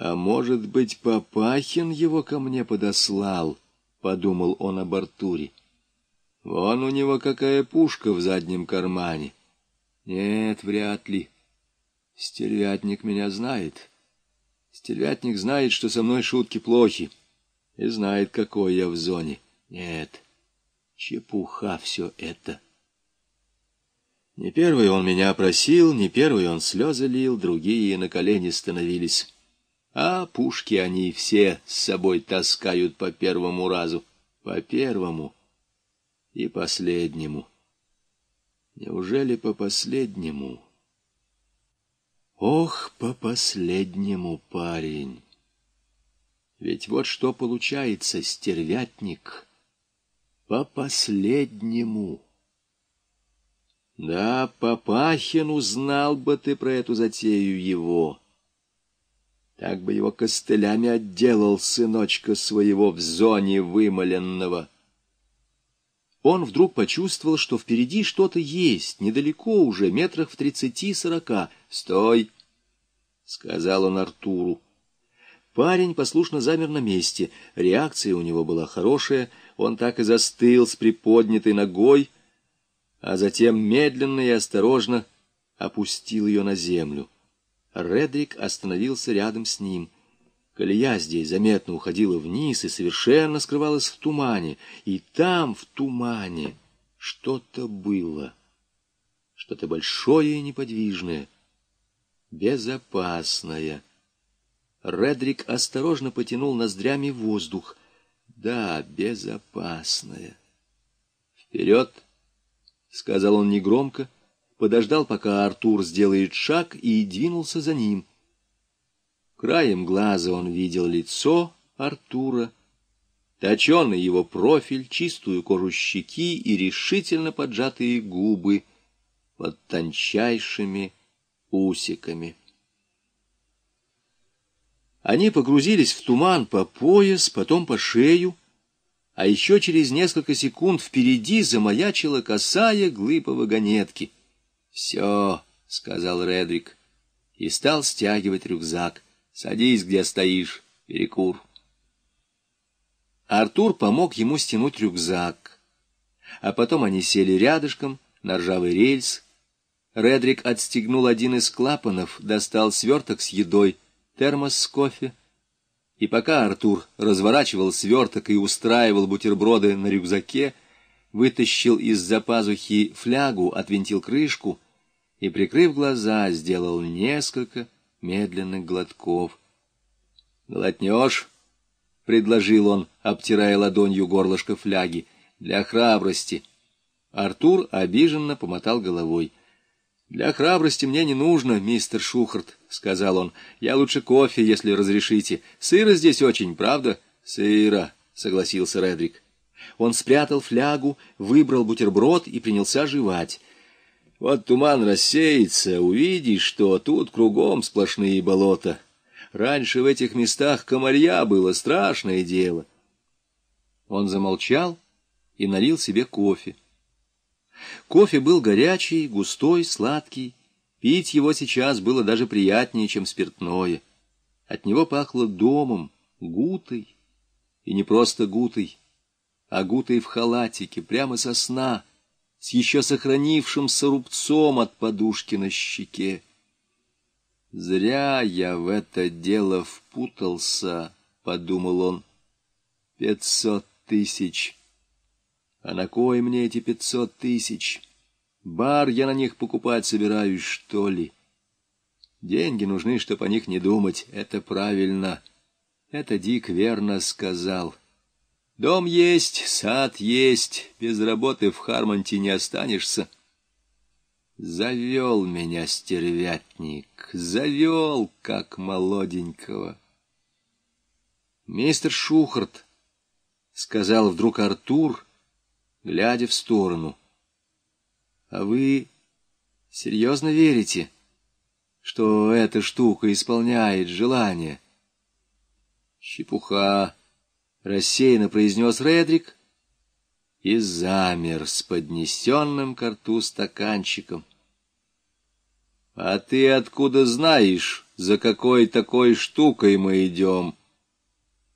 «А может быть, Папахин его ко мне подослал?» — подумал он об Артуре. «Вон у него какая пушка в заднем кармане. Нет, вряд ли. Стервятник меня знает. Стервятник знает, что со мной шутки плохи, и знает, какой я в зоне. Нет, чепуха все это». Не первый он меня просил, не первый он слезы лил, другие на колени становились. А пушки они все с собой таскают по первому разу, по первому и последнему. Неужели по последнему? Ох, по последнему, парень! Ведь вот что получается, стервятник, по последнему. Да, Папахин узнал бы ты про эту затею его. Так бы его костылями отделал сыночка своего в зоне вымоленного. Он вдруг почувствовал, что впереди что-то есть, недалеко уже, метрах в тридцати-сорока. «Стой!» — сказал он Артуру. Парень послушно замер на месте. Реакция у него была хорошая. Он так и застыл с приподнятой ногой, а затем медленно и осторожно опустил ее на землю. Редрик остановился рядом с ним. Колея здесь заметно уходила вниз и совершенно скрывалась в тумане. И там, в тумане, что-то было. Что-то большое и неподвижное. Безопасное. Редрик осторожно потянул ноздрями воздух. Да, безопасное. «Вперед!» — сказал он негромко, — подождал, пока Артур сделает шаг, и двинулся за ним. Краем глаза он видел лицо Артура, точеный его профиль, чистую кожу щеки и решительно поджатые губы под тончайшими усиками. Они погрузились в туман по пояс, потом по шею, а еще через несколько секунд впереди замаячила косая глыба вагонетки — «Все», — сказал Редрик, и стал стягивать рюкзак. «Садись, где стоишь, перекур». Артур помог ему стянуть рюкзак, а потом они сели рядышком на ржавый рельс. Редрик отстегнул один из клапанов, достал сверток с едой, термос с кофе, и пока Артур разворачивал сверток и устраивал бутерброды на рюкзаке, вытащил из-за пазухи флягу, отвинтил крышку и, прикрыв глаза, сделал несколько медленных глотков. «Глотнешь?» — предложил он, обтирая ладонью горлышко фляги. «Для храбрости». Артур обиженно помотал головой. «Для храбрости мне не нужно, мистер Шухарт», — сказал он. «Я лучше кофе, если разрешите. Сыро здесь очень, правда?» «Сыро», — согласился Редрик. Он спрятал флягу, выбрал бутерброд и принялся жевать. Вот туман рассеется, увидишь, что тут кругом сплошные болота. Раньше в этих местах комарья было страшное дело. Он замолчал и налил себе кофе. Кофе был горячий, густой, сладкий. Пить его сейчас было даже приятнее, чем спиртное. От него пахло домом, гутой, и не просто гутой, агутой в халатике, прямо со сна, с еще сохранившимся рубцом от подушки на щеке. «Зря я в это дело впутался», — подумал он. «Пятьсот тысяч. А на кой мне эти пятьсот тысяч? Бар я на них покупать собираюсь, что ли? Деньги нужны, чтобы о них не думать. Это правильно. Это Дик верно сказал». Дом есть, сад есть, без работы в Хармонте не останешься. Завел меня стервятник, завел, как молоденького. Мистер Шухарт, — сказал вдруг Артур, глядя в сторону, — а вы серьезно верите, что эта штука исполняет желание? Чепуха! — рассеянно произнес Редрик и замер с поднесенным к рту стаканчиком. — А ты откуда знаешь? — за какой такой штукой мы идем?»